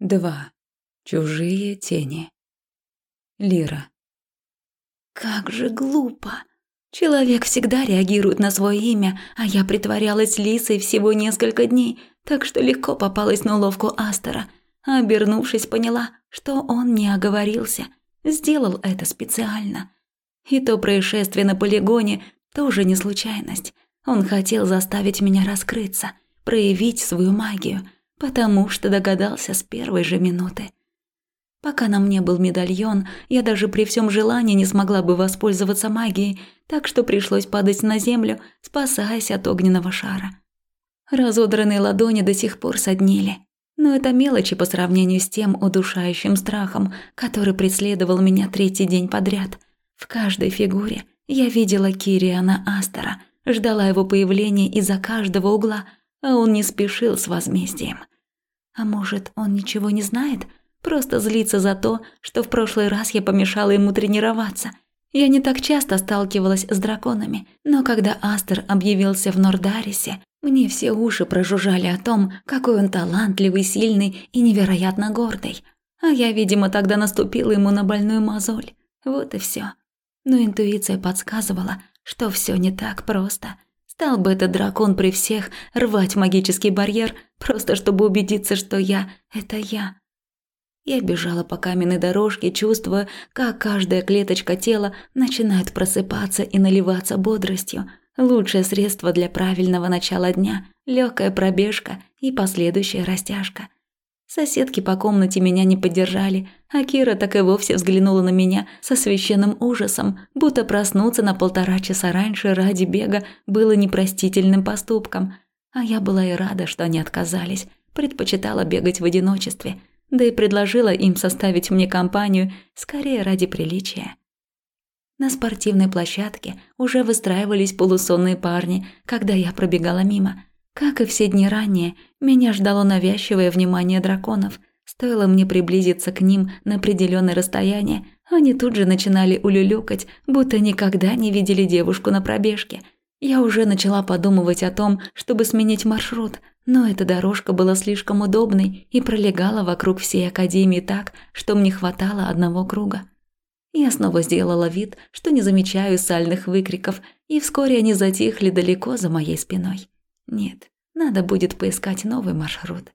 2. Чужие тени. Лира. Как же глупо. Человек всегда реагирует на свое имя, а я притворялась Лисой всего несколько дней, так что легко попалась на уловку Астера. Обернувшись, поняла, что он не оговорился, сделал это специально. И то происшествие на полигоне тоже не случайность. Он хотел заставить меня раскрыться, проявить свою магию – потому что догадался с первой же минуты. Пока на мне был медальон, я даже при всем желании не смогла бы воспользоваться магией, так что пришлось падать на землю, спасаясь от огненного шара. Разодранные ладони до сих пор соднили, но это мелочи по сравнению с тем удушающим страхом, который преследовал меня третий день подряд. В каждой фигуре я видела Кириана Астера, ждала его появления из-за каждого угла, а он не спешил с возмездием. А может, он ничего не знает? Просто злится за то, что в прошлый раз я помешала ему тренироваться. Я не так часто сталкивалась с драконами, но когда Астер объявился в Нордарисе, мне все уши прожужжали о том, какой он талантливый, сильный и невероятно гордый. А я, видимо, тогда наступила ему на больную мозоль. Вот и все. Но интуиция подсказывала, что все не так просто – Стал бы этот дракон при всех рвать магический барьер, просто чтобы убедиться, что я – это я. Я бежала по каменной дорожке, чувствуя, как каждая клеточка тела начинает просыпаться и наливаться бодростью. Лучшее средство для правильного начала дня – легкая пробежка и последующая растяжка – Соседки по комнате меня не поддержали, а Кира так и вовсе взглянула на меня со священным ужасом, будто проснуться на полтора часа раньше ради бега было непростительным поступком. А я была и рада, что они отказались, предпочитала бегать в одиночестве, да и предложила им составить мне компанию скорее ради приличия. На спортивной площадке уже выстраивались полусонные парни, когда я пробегала мимо – как и все дни ранее, меня ждало навязчивое внимание драконов. Стоило мне приблизиться к ним на определенное расстояние, они тут же начинали улюлюкать, будто никогда не видели девушку на пробежке. Я уже начала подумывать о том, чтобы сменить маршрут, но эта дорожка была слишком удобной и пролегала вокруг всей академии так, что мне хватало одного круга. Я снова сделала вид, что не замечаю сальных выкриков, и вскоре они затихли далеко за моей спиной. Нет, надо будет поискать новый маршрут.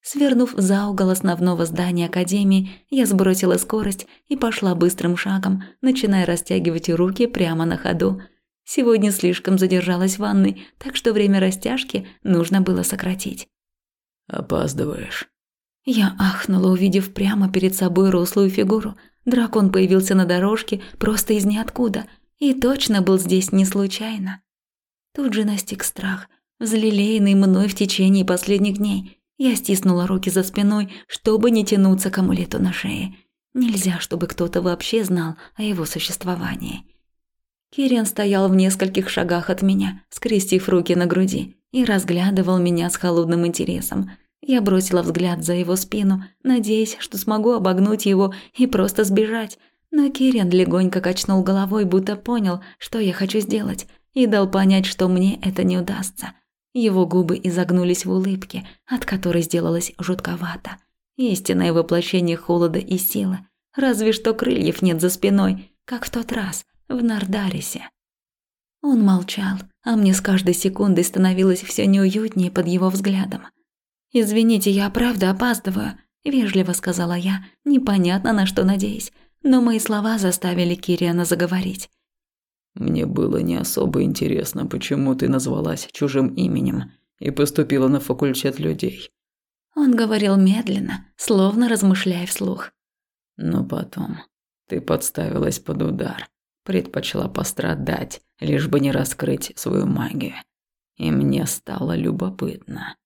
Свернув за угол основного здания Академии, я сбросила скорость и пошла быстрым шагом, начиная растягивать руки прямо на ходу. Сегодня слишком задержалась в ванной, так что время растяжки нужно было сократить. «Опаздываешь». Я ахнула, увидев прямо перед собой рослую фигуру. Дракон появился на дорожке просто из ниоткуда и точно был здесь не случайно. Тут же настиг страх, взлелеянный мной в течение последних дней. Я стиснула руки за спиной, чтобы не тянуться к амулету на шее. Нельзя, чтобы кто-то вообще знал о его существовании. Кириан стоял в нескольких шагах от меня, скрестив руки на груди, и разглядывал меня с холодным интересом. Я бросила взгляд за его спину, надеясь, что смогу обогнуть его и просто сбежать. Но Кириан легонько качнул головой, будто понял, что я хочу сделать – и дал понять, что мне это не удастся. Его губы изогнулись в улыбке, от которой сделалось жутковато. Истинное воплощение холода и силы. Разве что крыльев нет за спиной, как в тот раз, в Нардарисе. Он молчал, а мне с каждой секундой становилось все неуютнее под его взглядом. «Извините, я правда опаздываю», – вежливо сказала я, непонятно на что надеясь, но мои слова заставили Кириана заговорить. Мне было не особо интересно, почему ты назвалась чужим именем и поступила на факультет людей. Он говорил медленно, словно размышляя вслух. Но потом ты подставилась под удар, предпочла пострадать, лишь бы не раскрыть свою магию. И мне стало любопытно.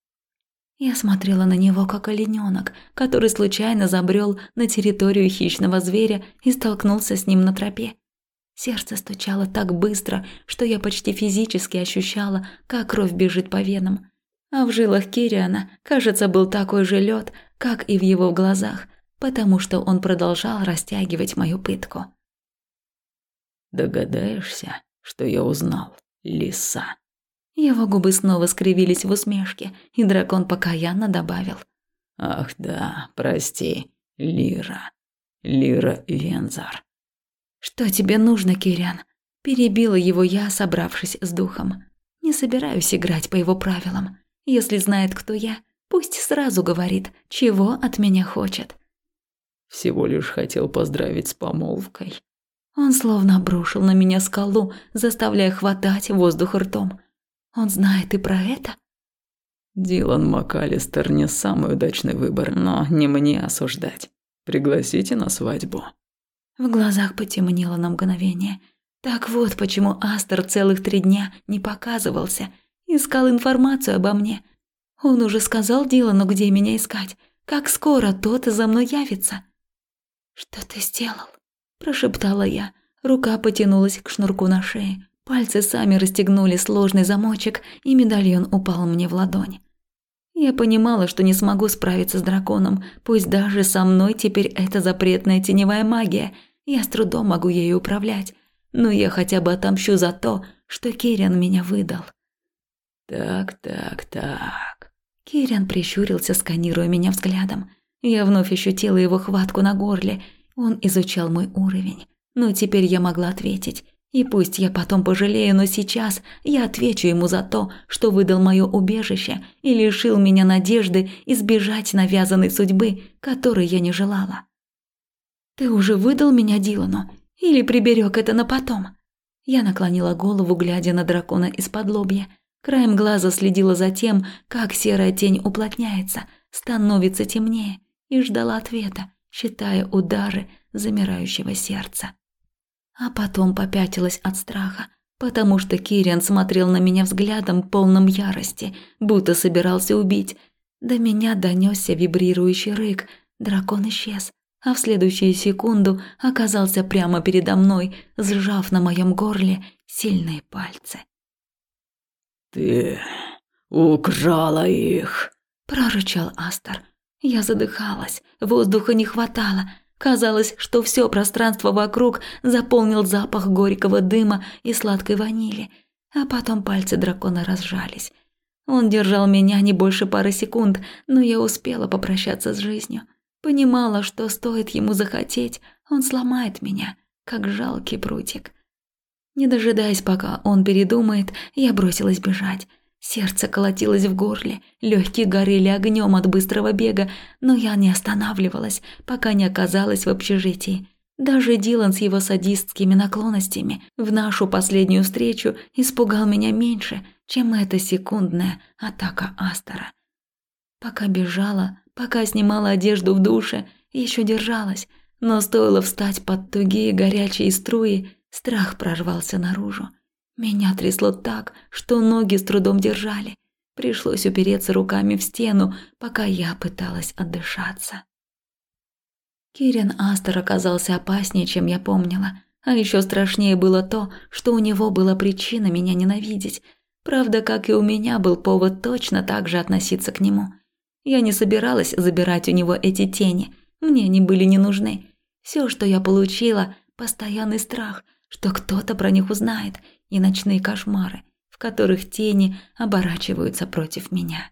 Я смотрела на него как оленёнок, который случайно забрел на территорию хищного зверя и столкнулся с ним на тропе. Сердце стучало так быстро, что я почти физически ощущала, как кровь бежит по венам. А в жилах Кириана, кажется, был такой же лед, как и в его глазах, потому что он продолжал растягивать мою пытку. «Догадаешься, что я узнал, лиса?» Его губы снова скривились в усмешке, и дракон покаянно добавил. Ах да, прости, Лира. Лира Вензар. Что тебе нужно, Кириан? Перебила его я, собравшись с духом. Не собираюсь играть по его правилам. Если знает, кто я, пусть сразу говорит, чего от меня хочет. Всего лишь хотел поздравить с помолвкой. Он словно обрушил на меня скалу, заставляя хватать воздух ртом. Он знает и про это? Дилан МакАлистер не самый удачный выбор, но не мне осуждать. Пригласите на свадьбу. В глазах потемнело на мгновение. Так вот, почему Астер целых три дня не показывался, искал информацию обо мне. Он уже сказал Дилану, где меня искать, как скоро тот за мной явится. «Что ты сделал?» – прошептала я. Рука потянулась к шнурку на шее. Пальцы сами расстегнули сложный замочек, и медальон упал мне в ладонь. Я понимала, что не смогу справиться с драконом, пусть даже со мной теперь это запретная теневая магия. Я с трудом могу ею управлять, но я хотя бы отомщу за то, что Кириан меня выдал. Так, так, так. Кириан прищурился, сканируя меня взглядом. Я вновь ощутила его хватку на горле. Он изучал мой уровень. Но теперь я могла ответить. И пусть я потом пожалею, но сейчас я отвечу ему за то, что выдал мое убежище и лишил меня надежды избежать навязанной судьбы, которой я не желала. «Ты уже выдал меня Дилану? Или приберег это на потом?» Я наклонила голову, глядя на дракона из-под лобья. Краем глаза следила за тем, как серая тень уплотняется, становится темнее и ждала ответа, считая удары замирающего сердца. А потом попятилась от страха, потому что Кириан смотрел на меня взглядом полным ярости, будто собирался убить. До меня донесся вибрирующий рык, дракон исчез, а в следующую секунду оказался прямо передо мной, сжав на моем горле сильные пальцы. «Ты украла их!» – прорычал Астер. Я задыхалась, воздуха не хватало. Казалось, что все пространство вокруг заполнил запах горького дыма и сладкой ванили, а потом пальцы дракона разжались. Он держал меня не больше пары секунд, но я успела попрощаться с жизнью. Понимала, что стоит ему захотеть, он сломает меня, как жалкий прутик. Не дожидаясь, пока он передумает, я бросилась бежать. Сердце колотилось в горле, легкие горели огнем от быстрого бега, но я не останавливалась, пока не оказалась в общежитии. Даже Дилан с его садистскими наклонностями в нашу последнюю встречу испугал меня меньше, чем эта секундная атака Астера. Пока бежала, пока снимала одежду в душе, еще держалась, но стоило встать под тугие горячие струи, страх прорвался наружу. Меня трясло так, что ноги с трудом держали. Пришлось упереться руками в стену, пока я пыталась отдышаться. Кирин Астер оказался опаснее, чем я помнила. А еще страшнее было то, что у него была причина меня ненавидеть. Правда, как и у меня был повод точно так же относиться к нему. Я не собиралась забирать у него эти тени. Мне они были не нужны. Все, что я получила – постоянный страх, что кто-то про них узнает – и ночные кошмары, в которых тени оборачиваются против меня.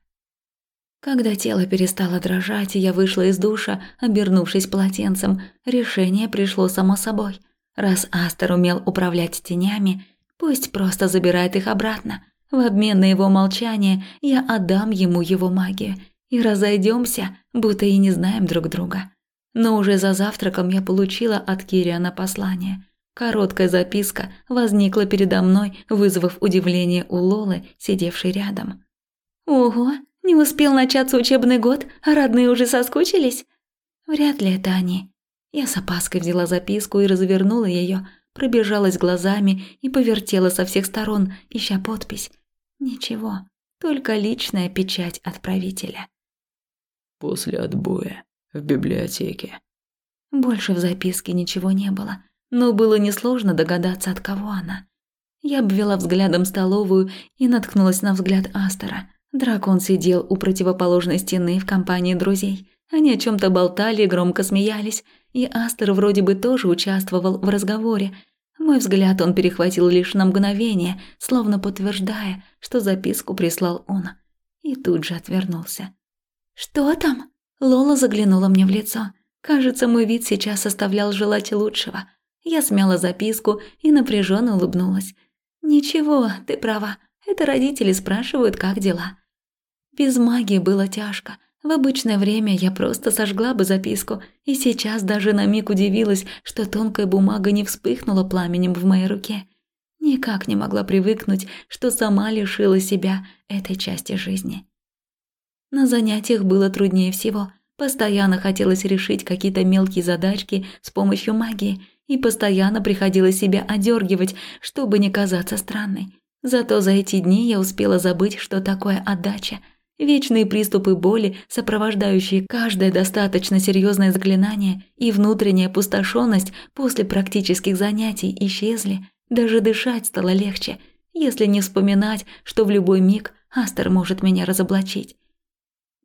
Когда тело перестало дрожать, и я вышла из душа, обернувшись полотенцем, решение пришло само собой. Раз Астер умел управлять тенями, пусть просто забирает их обратно. В обмен на его молчание я отдам ему его магию, и разойдемся, будто и не знаем друг друга. Но уже за завтраком я получила от Кириана послание – Короткая записка возникла передо мной, вызвав удивление у Лолы, сидевшей рядом. «Ого, не успел начаться учебный год, а родные уже соскучились?» «Вряд ли это они». Я с опаской взяла записку и развернула ее, пробежалась глазами и повертела со всех сторон, ища подпись. Ничего, только личная печать отправителя. «После отбоя, в библиотеке». Больше в записке ничего не было, но было несложно догадаться, от кого она. Я обвела взглядом столовую и наткнулась на взгляд Астера. Дракон сидел у противоположной стены в компании друзей. Они о чем то болтали и громко смеялись, и Астер вроде бы тоже участвовал в разговоре. Мой взгляд он перехватил лишь на мгновение, словно подтверждая, что записку прислал он. И тут же отвернулся. «Что там?» Лола заглянула мне в лицо. Кажется, мой вид сейчас оставлял желать лучшего. Я смяла записку и напряженно улыбнулась. «Ничего, ты права. Это родители спрашивают, как дела». Без магии было тяжко. В обычное время я просто сожгла бы записку, и сейчас даже на миг удивилась, что тонкая бумага не вспыхнула пламенем в моей руке. Никак не могла привыкнуть, что сама лишила себя этой части жизни. На занятиях было труднее всего. Постоянно хотелось решить какие-то мелкие задачки с помощью магии, и постоянно приходилось себя одергивать, чтобы не казаться странной. Зато за эти дни я успела забыть, что такое отдача. Вечные приступы боли, сопровождающие каждое достаточно серьезное заклинание, и внутренняя пустошенность после практических занятий исчезли. Даже дышать стало легче, если не вспоминать, что в любой миг Астер может меня разоблачить.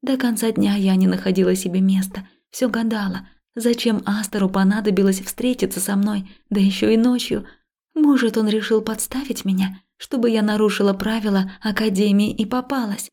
До конца дня я не находила себе места, все гадала, зачем Астеру понадобилось встретиться со мной, да еще и ночью. Может, он решил подставить меня, чтобы я нарушила правила Академии и попалась.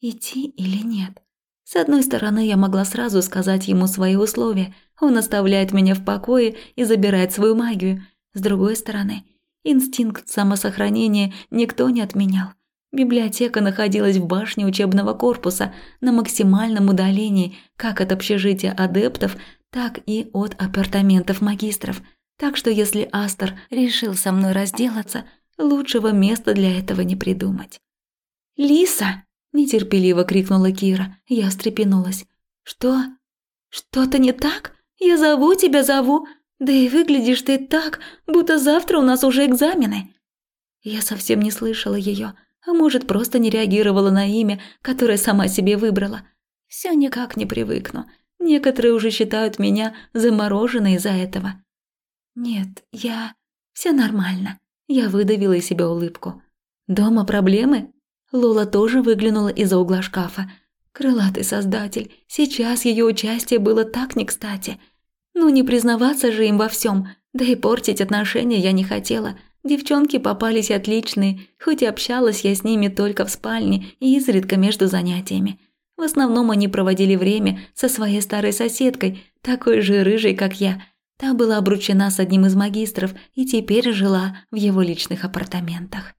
Идти или нет? С одной стороны, я могла сразу сказать ему свои условия. Он оставляет меня в покое и забирает свою магию. С другой стороны, инстинкт самосохранения никто не отменял. Библиотека находилась в башне учебного корпуса на максимальном удалении как от общежития адептов, так и от апартаментов магистров. Так что если Астер решил со мной разделаться, лучшего места для этого не придумать. «Лиса!» – нетерпеливо крикнула Кира. Я встрепенулась. «Что? Что-то не так? Я зову тебя, зову. Да и выглядишь ты так, будто завтра у нас уже экзамены». Я совсем не слышала ее а может, просто не реагировала на имя, которое сама себе выбрала. Все никак не привыкну. Некоторые уже считают меня замороженной из-за этого. Нет, я... Все нормально. Я выдавила из себя улыбку. Дома проблемы? Лола тоже выглянула из-за угла шкафа. Крылатый создатель, сейчас ее участие было так не кстати. Ну не признаваться же им во всем, да и портить отношения я не хотела – Девчонки попались отличные, хоть и общалась я с ними только в спальне и изредка между занятиями. В основном они проводили время со своей старой соседкой, такой же рыжей, как я. Та была обручена с одним из магистров и теперь жила в его личных апартаментах.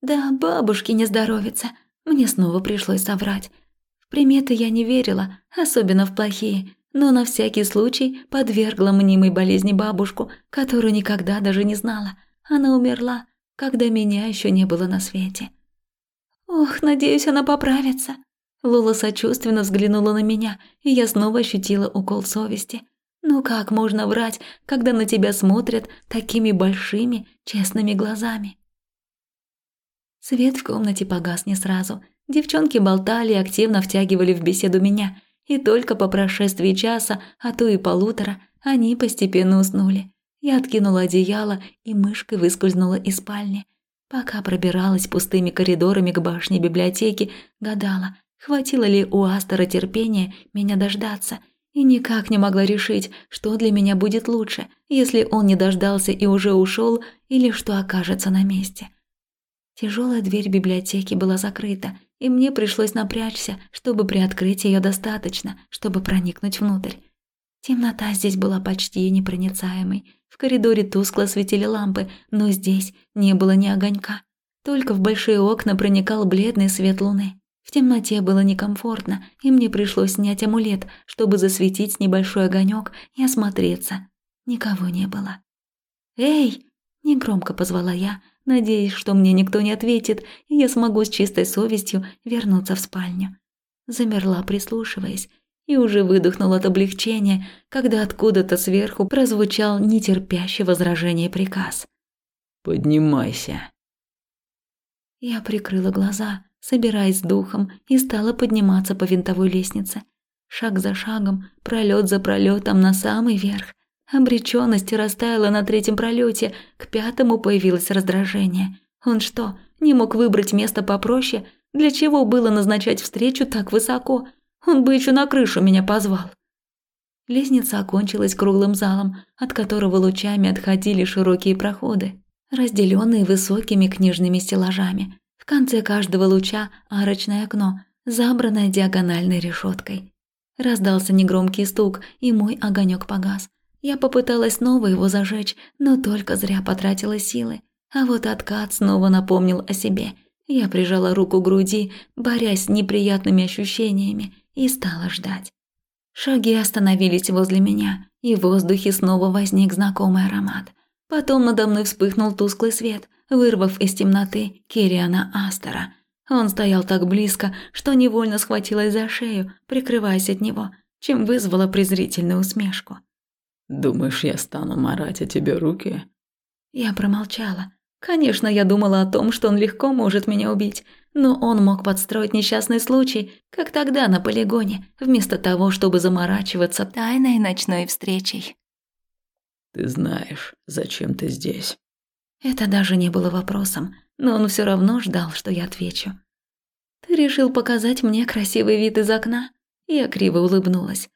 Да, бабушке не здоровится. Мне снова пришлось соврать. В приметы я не верила, особенно в плохие, но на всякий случай подвергла мнимой болезни бабушку, которую никогда даже не знала – она умерла, когда меня еще не было на свете. Ох, надеюсь, она поправится. Лола сочувственно взглянула на меня, и я снова ощутила укол совести. Ну как можно врать, когда на тебя смотрят такими большими, честными глазами? Свет в комнате погас не сразу. Девчонки болтали и активно втягивали в беседу меня, и только по прошествии часа, а то и полутора, они постепенно уснули. Я откинула одеяло и мышкой выскользнула из спальни. Пока пробиралась пустыми коридорами к башне библиотеки, гадала, хватило ли у Астера терпения меня дождаться, и никак не могла решить, что для меня будет лучше, если он не дождался и уже ушел, или что окажется на месте. Тяжелая дверь библиотеки была закрыта, и мне пришлось напрячься, чтобы приоткрыть ее достаточно, чтобы проникнуть внутрь. Темнота здесь была почти непроницаемой, в коридоре тускло светили лампы, но здесь не было ни огонька. Только в большие окна проникал бледный свет луны. В темноте было некомфортно, и мне пришлось снять амулет, чтобы засветить небольшой огонек и осмотреться. Никого не было. «Эй!» – негромко позвала я, надеясь, что мне никто не ответит, и я смогу с чистой совестью вернуться в спальню. Замерла, прислушиваясь, и уже выдохнул от облегчения, когда откуда-то сверху прозвучал нетерпящий возражение приказ. «Поднимайся». Я прикрыла глаза, собираясь с духом, и стала подниматься по винтовой лестнице. Шаг за шагом, пролет за пролетом на самый верх. Обреченность растаяла на третьем пролете, к пятому появилось раздражение. Он что, не мог выбрать место попроще? Для чего было назначать встречу так высоко? Он бы еще на крышу меня позвал. Лестница окончилась круглым залом, от которого лучами отходили широкие проходы, разделенные высокими книжными стеллажами. В конце каждого луча арочное окно, забранное диагональной решеткой. Раздался негромкий стук, и мой огонек погас. Я попыталась снова его зажечь, но только зря потратила силы. А вот откат снова напомнил о себе. Я прижала руку к груди, борясь с неприятными ощущениями, и стала ждать. Шаги остановились возле меня, и в воздухе снова возник знакомый аромат. Потом надо мной вспыхнул тусклый свет, вырвав из темноты Кириана Астера. Он стоял так близко, что невольно схватилась за шею, прикрываясь от него, чем вызвала презрительную усмешку. «Думаешь, я стану марать о тебе руки?» Я промолчала. Конечно, я думала о том, что он легко может меня убить, но он мог подстроить несчастный случай, как тогда на полигоне, вместо того, чтобы заморачиваться тайной ночной встречей. Ты знаешь, зачем ты здесь?» Это даже не было вопросом, но он все равно ждал, что я отвечу. «Ты решил показать мне красивый вид из окна?» Я криво улыбнулась.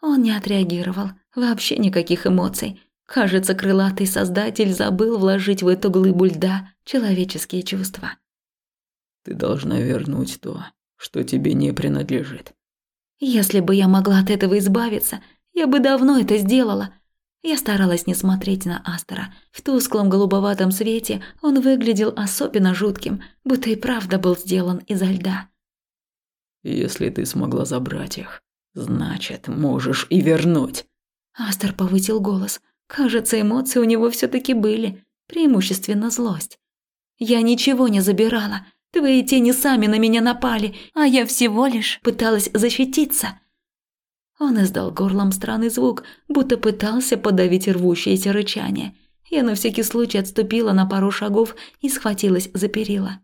Он не отреагировал, вообще никаких эмоций. Кажется, крылатый создатель забыл вложить в эту глыбу льда человеческие чувства. «Ты должна вернуть то, что тебе не принадлежит». «Если бы я могла от этого избавиться, я бы давно это сделала», я старалась не смотреть на Астера. В тусклом голубоватом свете он выглядел особенно жутким, будто и правда был сделан изо льда. «Если ты смогла забрать их, значит, можешь и вернуть». Астер повысил голос. Кажется, эмоции у него все таки были, преимущественно злость. «Я ничего не забирала. Твои тени сами на меня напали, а я всего лишь пыталась защититься». Он издал горлом странный звук, будто пытался подавить рвущееся рычание. Я на всякий случай отступила на пару шагов и схватилась за перила.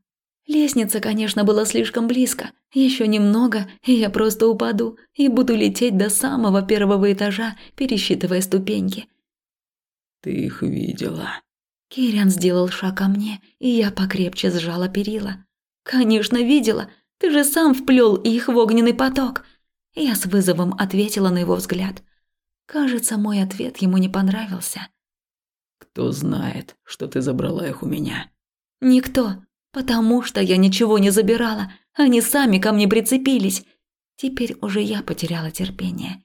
Лестница, конечно, была слишком близко. Еще немного, и я просто упаду и буду лететь до самого первого этажа, пересчитывая ступеньки. «Ты их видела?» Кириан сделал шаг ко мне, и я покрепче сжала перила. «Конечно, видела. Ты же сам вплел их в огненный поток. Я с вызовом ответила на его взгляд. Кажется, мой ответ ему не понравился. «Кто знает, что ты забрала их у меня?» «Никто, потому что я ничего не забирала. Они сами ко мне прицепились. Теперь уже я потеряла терпение.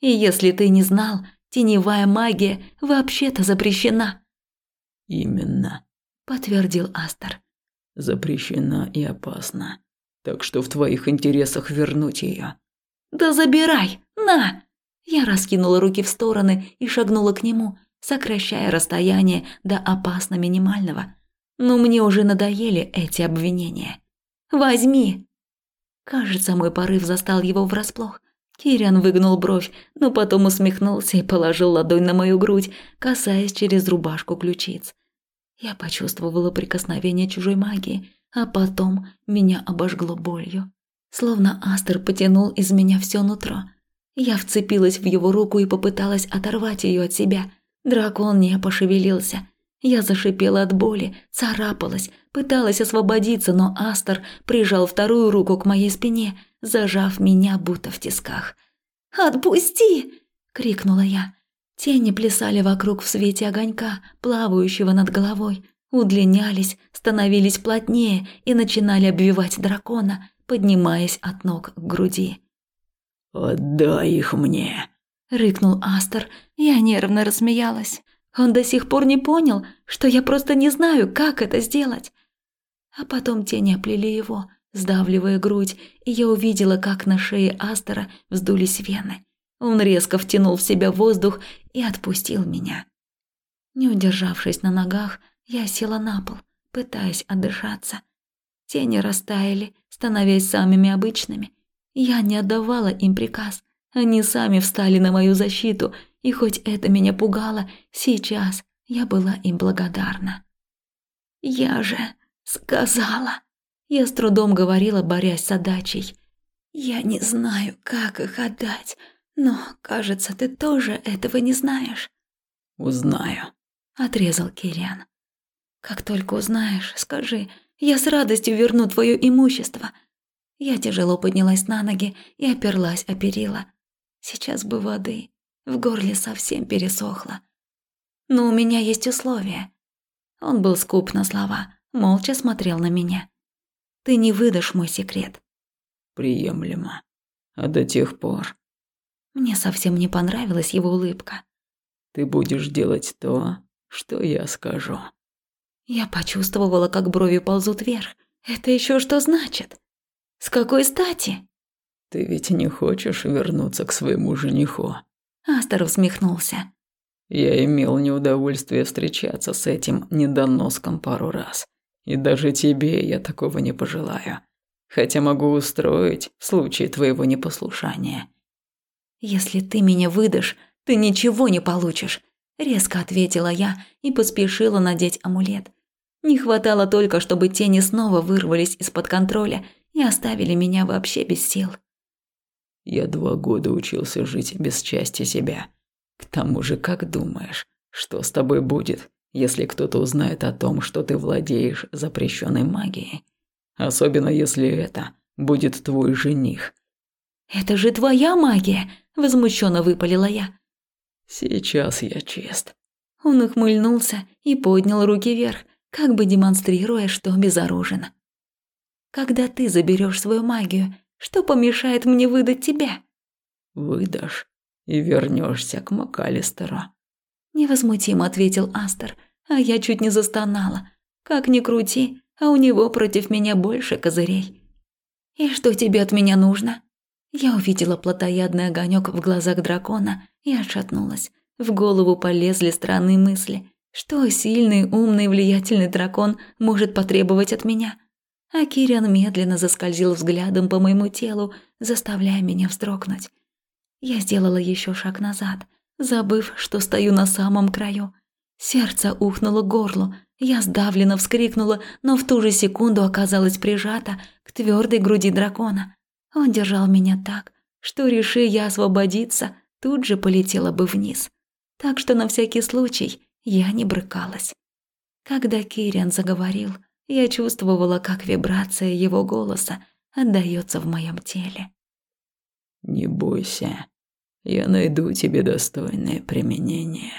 И если ты не знал, теневая магия вообще-то запрещена». «Именно», – подтвердил Астер. «Запрещена и опасна. Так что в твоих интересах вернуть ее. «Да забирай! На!» Я раскинула руки в стороны и шагнула к нему, сокращая расстояние до опасно минимального. Но мне уже надоели эти обвинения. «Возьми!» Кажется, мой порыв застал его врасплох. Кириан выгнул бровь, но потом усмехнулся и положил ладонь на мою грудь, касаясь через рубашку ключиц. Я почувствовала прикосновение чужой магии, а потом меня обожгло болью. Словно Астер потянул из меня все нутро. Я вцепилась в его руку и попыталась оторвать ее от себя. Дракон не пошевелился. Я зашипела от боли, царапалась, пыталась освободиться, но Астер прижал вторую руку к моей спине, зажав меня будто в тисках. «Отпусти!» – крикнула я. Тени плясали вокруг в свете огонька, плавающего над головой, удлинялись, становились плотнее и начинали обвивать дракона – поднимаясь от ног к груди. «Отдай их мне!» – рыкнул Астер. Я нервно рассмеялась. Он до сих пор не понял, что я просто не знаю, как это сделать. А потом тени оплели его, сдавливая грудь, и я увидела, как на шее Астера вздулись вены. Он резко втянул в себя воздух и отпустил меня. Не удержавшись на ногах, я села на пол, пытаясь отдышаться. Тени растаяли, становясь самыми обычными. Я не отдавала им приказ. Они сами встали на мою защиту, и хоть это меня пугало, сейчас я была им благодарна. «Я же сказала!» Я с трудом говорила, борясь с отдачей. «Я не знаю, как их отдать, но, кажется, ты тоже этого не знаешь». «Узнаю», — отрезал Кириан. «Как только узнаешь, скажи, я с радостью верну твое имущество». Я тяжело поднялась на ноги и оперлась о перила. Сейчас бы воды. В горле совсем пересохло. Но у меня есть условия. Он был скуп на слова, молча смотрел на меня. Ты не выдашь мой секрет. Приемлемо. А до тех пор Мне совсем не понравилась его улыбка. «Ты будешь делать то, что я скажу». Я почувствовала, как брови ползут вверх. Это еще что значит? С какой стати? Ты ведь не хочешь вернуться к своему жениху? Астер усмехнулся. Я имел неудовольствие встречаться с этим недоноском пару раз. И даже тебе я такого не пожелаю. Хотя могу устроить в случае твоего непослушания. Если ты меня выдашь, ты ничего не получишь, резко ответила я и поспешила надеть амулет. Не хватало только, чтобы тени снова вырвались из-под контроля и оставили меня вообще без сил. Я два года учился жить без части себя. К тому же, как думаешь, что с тобой будет, если кто-то узнает о том, что ты владеешь запрещенной магией? Особенно если это будет твой жених. Это же твоя магия, возмущенно выпалила я. Сейчас я чист. Он ухмыльнулся и поднял руки вверх, как бы демонстрируя, что безоружен. Когда ты заберешь свою магию, что помешает мне выдать тебя? Выдашь и вернешься к Макалистеру. Невозмутимо ответил Астер, а я чуть не застонала. Как ни крути, а у него против меня больше козырей. И что тебе от меня нужно? Я увидела плотоядный огонек в глазах дракона и отшатнулась. В голову полезли странные мысли. Что сильный, умный, влиятельный дракон может потребовать от меня? А Кириан медленно заскользил взглядом по моему телу, заставляя меня вздрогнуть. Я сделала еще шаг назад, забыв, что стою на самом краю. Сердце ухнуло к горлу, я сдавленно вскрикнула, но в ту же секунду оказалась прижата к твердой груди дракона. Он держал меня так, что, реши я освободиться, тут же полетела бы вниз. Так что на всякий случай я не брыкалась. Когда Кириан заговорил, я чувствовала, как вибрация его голоса отдаётся в моем теле. «Не бойся, я найду тебе достойное применение».